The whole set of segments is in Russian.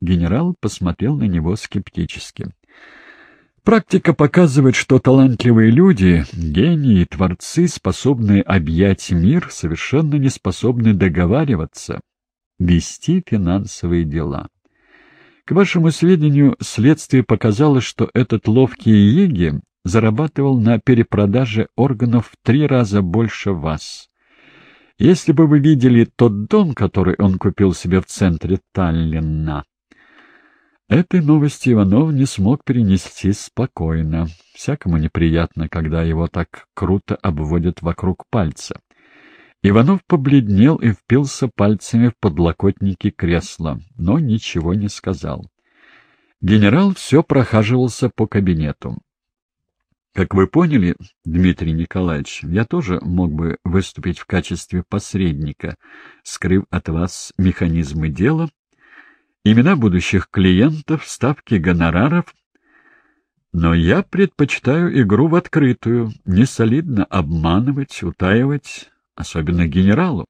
Генерал посмотрел на него скептически. Практика показывает, что талантливые люди, гении, творцы, способные объять мир, совершенно не способны договариваться, вести финансовые дела. К вашему сведению, следствие показало, что этот ловкий Еги зарабатывал на перепродаже органов в три раза больше вас. Если бы вы видели тот дом, который он купил себе в центре Таллина, Этой новости Иванов не смог перенести спокойно. Всякому неприятно, когда его так круто обводят вокруг пальца. Иванов побледнел и впился пальцами в подлокотники кресла, но ничего не сказал. Генерал все прохаживался по кабинету. Как вы поняли, Дмитрий Николаевич, я тоже мог бы выступить в качестве посредника, скрыв от вас механизмы дела имена будущих клиентов, ставки гонораров. Но я предпочитаю игру в открытую, не солидно обманывать, утаивать, особенно генералу.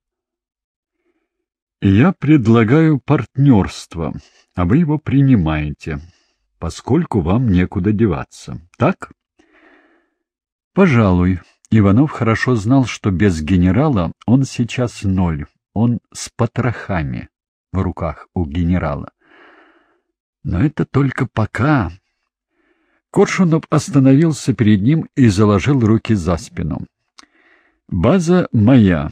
Я предлагаю партнерство, а вы его принимаете, поскольку вам некуда деваться. Так? Пожалуй. Иванов хорошо знал, что без генерала он сейчас ноль, он с потрохами в руках у генерала. Но это только пока. Коршунов остановился перед ним и заложил руки за спину. «База моя.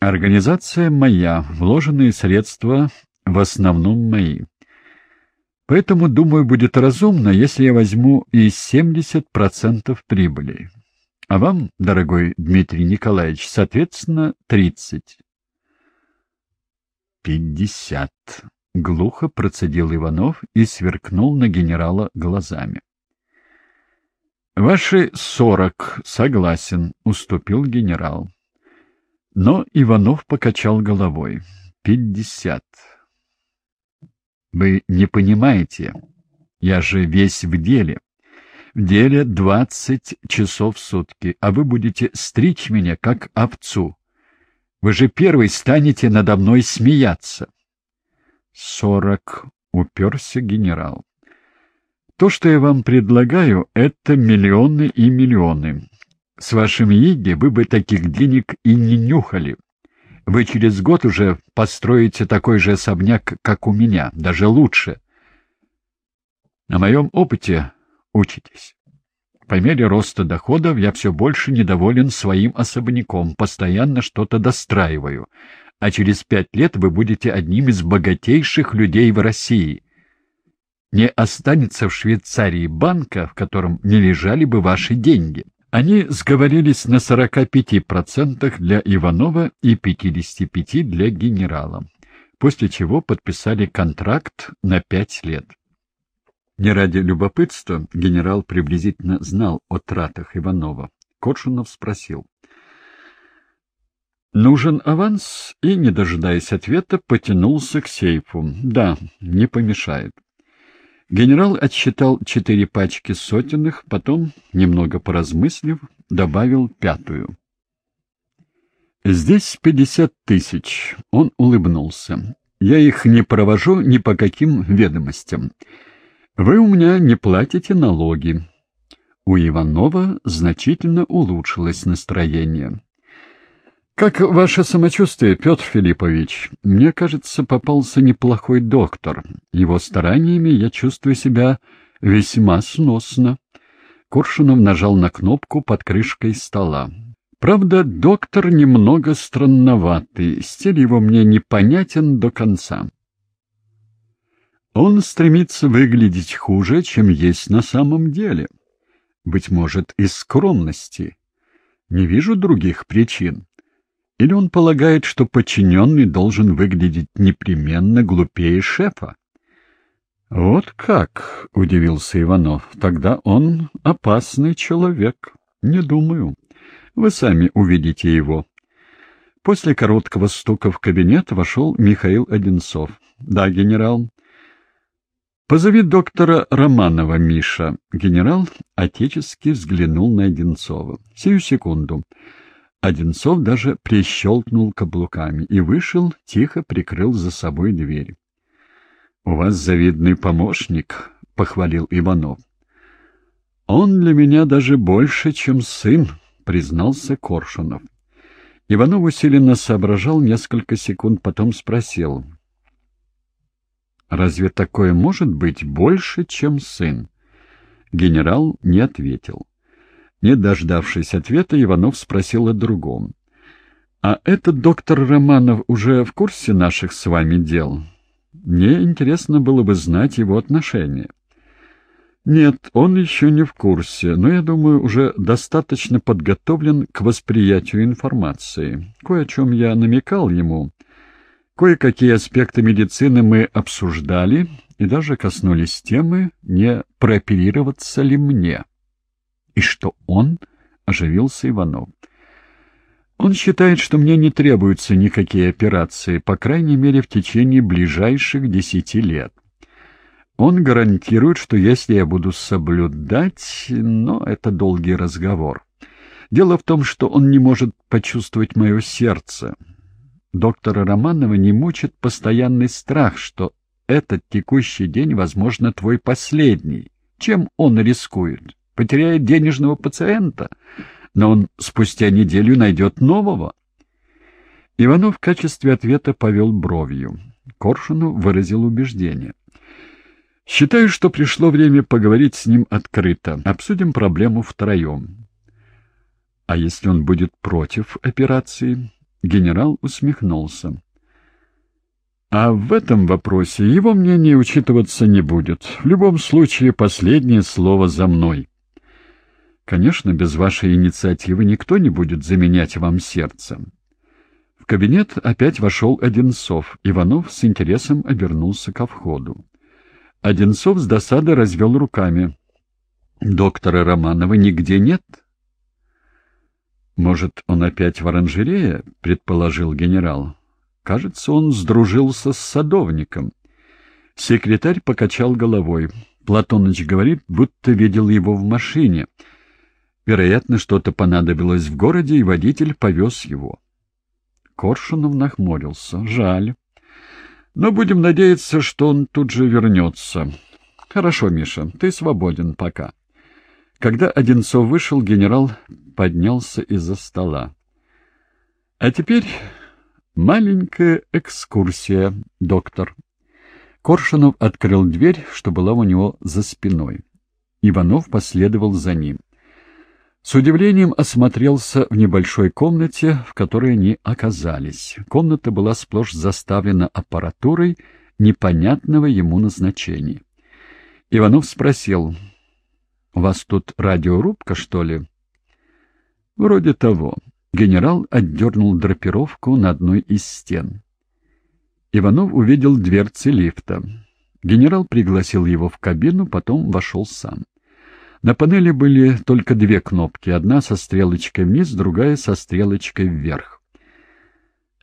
Организация моя. Вложенные средства в основном мои. Поэтому, думаю, будет разумно, если я возьму и 70% прибыли. А вам, дорогой Дмитрий Николаевич, соответственно, 30. «Пятьдесят», — глухо процедил Иванов и сверкнул на генерала глазами. «Ваши сорок, согласен», — уступил генерал. Но Иванов покачал головой. «Пятьдесят». «Вы не понимаете, я же весь в деле. В деле двадцать часов в сутки, а вы будете стричь меня, как овцу. Вы же первый станете надо мной смеяться. Сорок. Уперся генерал. То, что я вам предлагаю, это миллионы и миллионы. С вашим Иги вы бы таких денег и не нюхали. Вы через год уже построите такой же особняк, как у меня, даже лучше. На моем опыте учитесь. По мере роста доходов я все больше недоволен своим особняком, постоянно что-то достраиваю, а через пять лет вы будете одним из богатейших людей в России. Не останется в Швейцарии банка, в котором не лежали бы ваши деньги. Они сговорились на 45% для Иванова и 55% для генерала, после чего подписали контракт на пять лет. Не ради любопытства генерал приблизительно знал о тратах Иванова. Коршунов спросил. «Нужен аванс?» и, не дожидаясь ответа, потянулся к сейфу. «Да, не помешает». Генерал отсчитал четыре пачки сотенных, потом, немного поразмыслив, добавил пятую. «Здесь пятьдесят тысяч». Он улыбнулся. «Я их не провожу ни по каким ведомостям. Вы у меня не платите налоги. У Иванова значительно улучшилось настроение. «Как ваше самочувствие, Петр Филиппович? Мне кажется, попался неплохой доктор. Его стараниями я чувствую себя весьма сносно». Коршунов нажал на кнопку под крышкой стола. «Правда, доктор немного странноватый, стиль его мне непонятен до конца». Он стремится выглядеть хуже, чем есть на самом деле. Быть может, из скромности. Не вижу других причин. Или он полагает, что подчиненный должен выглядеть непременно глупее шефа? «Вот как?» — удивился Иванов. «Тогда он опасный человек. Не думаю. Вы сами увидите его». После короткого стука в кабинет вошел Михаил Одинцов. «Да, генерал». «Позови доктора Романова, Миша». Генерал отечески взглянул на Одинцова. «Сию секунду». Одинцов даже прищелкнул каблуками и вышел, тихо прикрыл за собой дверь. «У вас завидный помощник», — похвалил Иванов. «Он для меня даже больше, чем сын», — признался Коршунов. Иванов усиленно соображал несколько секунд, потом спросил. «Разве такое может быть больше, чем сын?» Генерал не ответил. Не дождавшись ответа, Иванов спросил о другом. «А этот доктор Романов уже в курсе наших с вами дел? Мне интересно было бы знать его отношение». «Нет, он еще не в курсе, но, я думаю, уже достаточно подготовлен к восприятию информации. Кое о чем я намекал ему. Кое-какие аспекты медицины мы обсуждали и даже коснулись темы, не прооперироваться ли мне». «И что он?» — оживился Иванов. «Он считает, что мне не требуются никакие операции, по крайней мере, в течение ближайших десяти лет. Он гарантирует, что если я буду соблюдать, но это долгий разговор. Дело в том, что он не может почувствовать мое сердце. Доктора Романова не мучит постоянный страх, что этот текущий день, возможно, твой последний. Чем он рискует? Потеряет денежного пациента, но он спустя неделю найдет нового. Иванов в качестве ответа повел бровью. Коршуну выразил убеждение. Считаю, что пришло время поговорить с ним открыто. Обсудим проблему втроем. А если он будет против операции? Генерал усмехнулся. А в этом вопросе его мнение учитываться не будет. В любом случае, последнее слово за мной. Конечно, без вашей инициативы никто не будет заменять вам сердце. В кабинет опять вошел Одинцов. Иванов с интересом обернулся ко входу. Одинцов с досады развел руками. «Доктора Романова нигде нет?» «Может, он опять в оранжерее?» — предположил генерал. «Кажется, он сдружился с садовником». Секретарь покачал головой. Платоныч говорит, будто видел его в машине. Вероятно, что-то понадобилось в городе, и водитель повез его. Коршунов нахмурился. «Жаль». Но будем надеяться, что он тут же вернется. Хорошо, Миша, ты свободен пока. Когда Одинцов вышел, генерал поднялся из-за стола. А теперь маленькая экскурсия, доктор. Коршунов открыл дверь, что была у него за спиной. Иванов последовал за ним. С удивлением осмотрелся в небольшой комнате, в которой они оказались. Комната была сплошь заставлена аппаратурой непонятного ему назначения. Иванов спросил, «У вас тут радиорубка, что ли?» «Вроде того». Генерал отдернул драпировку на одной из стен. Иванов увидел дверцы лифта. Генерал пригласил его в кабину, потом вошел сам. На панели были только две кнопки, одна со стрелочкой вниз, другая со стрелочкой вверх.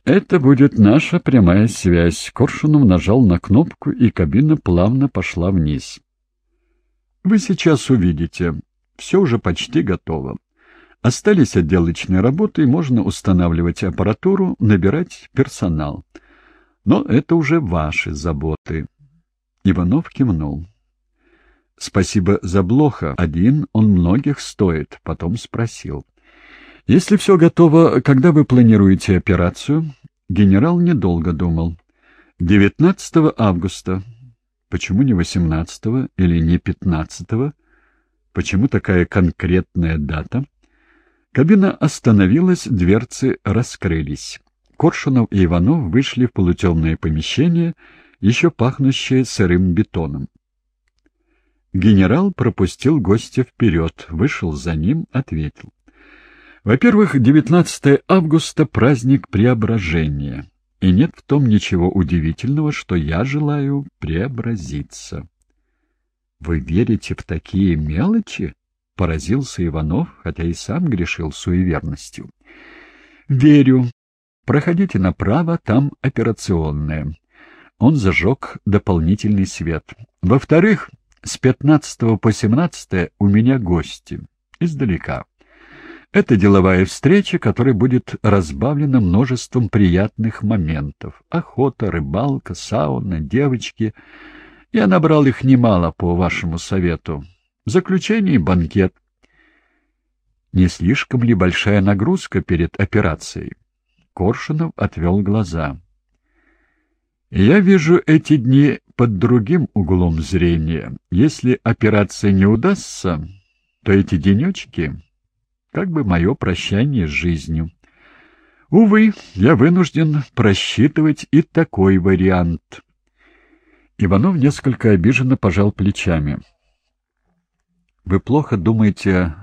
«Это будет наша прямая связь». Коршунов нажал на кнопку, и кабина плавно пошла вниз. «Вы сейчас увидите. Все уже почти готово. Остались отделочные работы, и можно устанавливать аппаратуру, набирать персонал. Но это уже ваши заботы». Иванов кивнул. Спасибо за Блоха. Один он многих стоит. Потом спросил. Если все готово, когда вы планируете операцию? Генерал недолго думал. 19 августа. Почему не 18 или не 15? Почему такая конкретная дата? Кабина остановилась, дверцы раскрылись. Коршунов и Иванов вышли в полутемное помещение, еще пахнущее сырым бетоном. Генерал пропустил гостя вперед, вышел за ним, ответил. Во-первых, 19 августа — праздник преображения, и нет в том ничего удивительного, что я желаю преобразиться. — Вы верите в такие мелочи? — поразился Иванов, хотя и сам грешил суеверностью. — Верю. Проходите направо, там операционная. Он зажег дополнительный свет. Во-вторых, с 15 по 17 у меня гости. Издалека. Это деловая встреча, которая будет разбавлена множеством приятных моментов. Охота, рыбалка, сауна, девочки. Я набрал их немало по вашему совету. В заключении банкет. Не слишком ли большая нагрузка перед операцией? Коршунов отвел глаза. Я вижу эти дни под другим углом зрения. Если операция не удастся, то эти денечки как бы мое прощание с жизнью. Увы, я вынужден просчитывать и такой вариант. Иванов несколько обиженно пожал плечами. Вы плохо думаете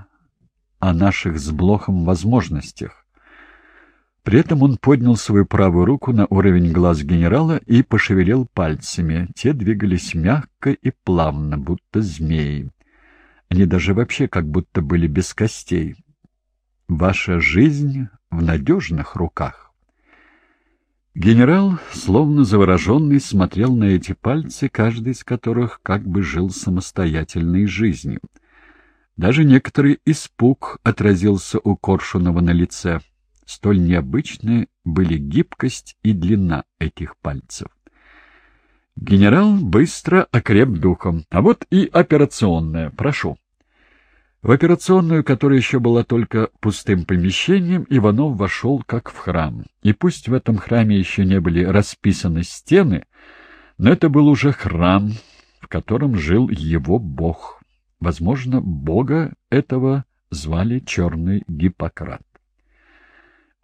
о наших с Блохом возможностях. При этом он поднял свою правую руку на уровень глаз генерала и пошевелил пальцами. Те двигались мягко и плавно, будто змеи. Они даже вообще как будто были без костей. Ваша жизнь в надежных руках. Генерал, словно завороженный, смотрел на эти пальцы, каждый из которых как бы жил самостоятельной жизнью. Даже некоторый испуг отразился у Коршунова на лице. Столь необычны были гибкость и длина этих пальцев. Генерал быстро окреп духом. А вот и операционная. Прошу. В операционную, которая еще была только пустым помещением, Иванов вошел как в храм. И пусть в этом храме еще не были расписаны стены, но это был уже храм, в котором жил его бог. Возможно, бога этого звали Черный Гиппократ.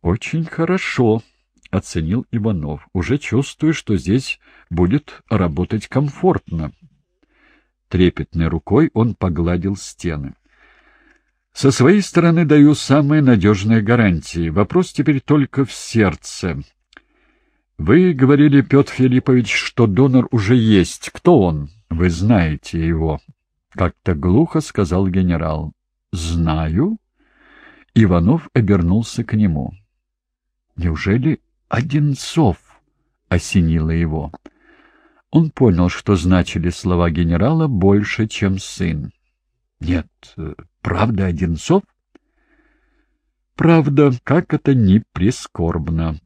«Очень хорошо», — оценил Иванов. «Уже чувствую, что здесь будет работать комфортно». Трепетной рукой он погладил стены. «Со своей стороны даю самые надежные гарантии. Вопрос теперь только в сердце. Вы говорили, Петр Филиппович, что донор уже есть. Кто он? Вы знаете его». — как-то глухо сказал генерал. «Знаю». Иванов обернулся к нему. «Неужели Одинцов?» — осенило его. Он понял, что значили слова генерала больше, чем сын. «Нет, правда Одинцов?» «Правда, как это ни прискорбно».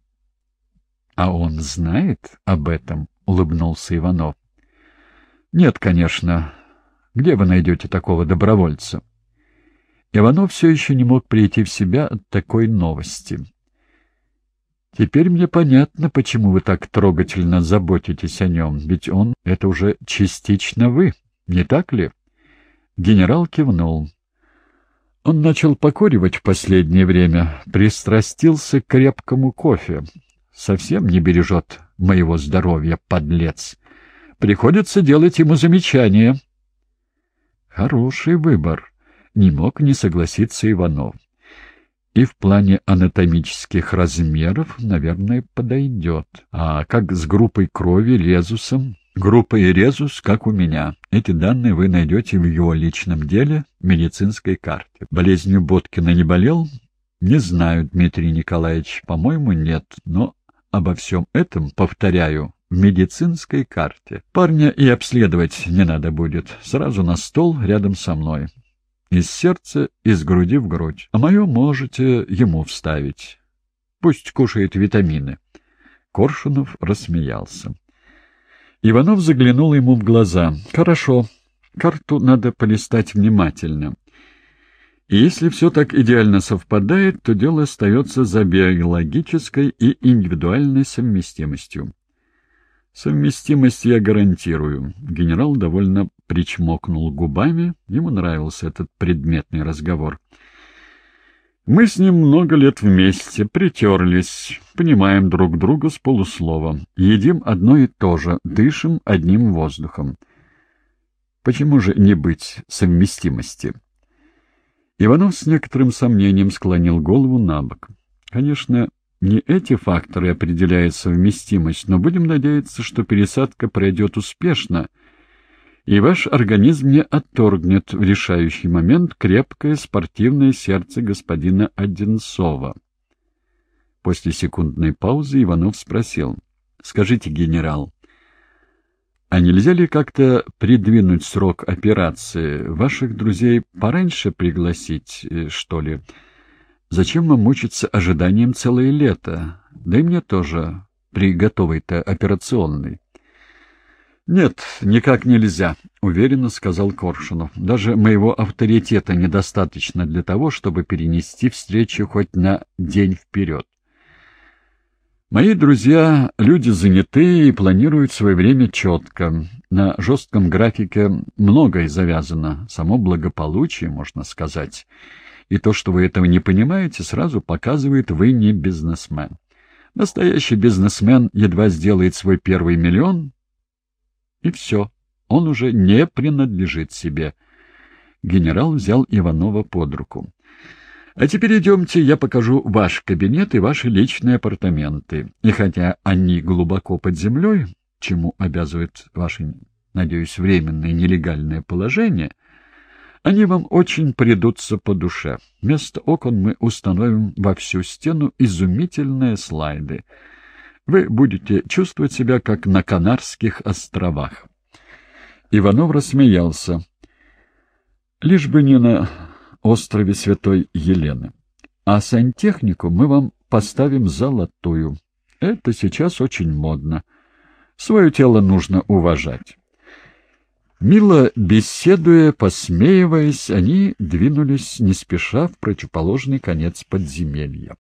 «А он знает об этом?» — улыбнулся Иванов. «Нет, конечно. Где вы найдете такого добровольца? Иванов все еще не мог прийти в себя от такой новости. Теперь мне понятно, почему вы так трогательно заботитесь о нем, ведь он — это уже частично вы, не так ли? Генерал кивнул. Он начал покуривать в последнее время, пристрастился к крепкому кофе. Совсем не бережет моего здоровья, подлец. Приходится делать ему замечания. Хороший выбор, не мог не согласиться Иванов. И в плане анатомических размеров, наверное, подойдет. А как с группой крови, резусом? Группа и резус, как у меня. Эти данные вы найдете в его личном деле, медицинской карте. Болезнью Боткина не болел? Не знаю, Дмитрий Николаевич, по-моему, нет, но обо всем этом, повторяю, в медицинской карте. Парня и обследовать не надо будет. Сразу на стол рядом со мной. Из сердца, из груди в грудь. А мое можете ему вставить. Пусть кушает витамины. Коршунов рассмеялся. Иванов заглянул ему в глаза. «Хорошо. Карту надо полистать внимательно. И если все так идеально совпадает, то дело остается за биологической и индивидуальной совместимостью. Совместимость я гарантирую. Генерал довольно причмокнул губами. Ему нравился этот предметный разговор. Мы с ним много лет вместе, притерлись, понимаем друг друга с полуслова, едим одно и то же, дышим одним воздухом. Почему же не быть совместимости? Иванов с некоторым сомнением склонил голову на бок. Конечно, не эти факторы определяют совместимость, но будем надеяться, что пересадка пройдет успешно, и ваш организм не отторгнет в решающий момент крепкое спортивное сердце господина Одинцова. После секундной паузы Иванов спросил. — Скажите, генерал, а нельзя ли как-то придвинуть срок операции? Ваших друзей пораньше пригласить, э, что ли? — Зачем вам мучиться ожиданием целое лето? Да и мне тоже, при готовой-то операционной. «Нет, никак нельзя», — уверенно сказал Коршунов. «Даже моего авторитета недостаточно для того, чтобы перенести встречу хоть на день вперед. Мои друзья — люди занятые и планируют свое время четко. На жестком графике многое завязано, само благополучие, можно сказать. И то, что вы этого не понимаете, сразу показывает, вы не бизнесмен. Настоящий бизнесмен едва сделает свой первый миллион, и все, он уже не принадлежит себе. Генерал взял Иванова под руку. «А теперь идемте, я покажу ваш кабинет и ваши личные апартаменты. И хотя они глубоко под землей, чему обязывает ваше, надеюсь, временное нелегальное положение, они вам очень придутся по душе. Вместо окон мы установим во всю стену изумительные слайды — вы будете чувствовать себя, как на Канарских островах. Иванов рассмеялся. Лишь бы не на острове Святой Елены. А сантехнику мы вам поставим золотую. Это сейчас очень модно. Свое тело нужно уважать. Мило беседуя, посмеиваясь, они двинулись не спеша в противоположный конец подземелья.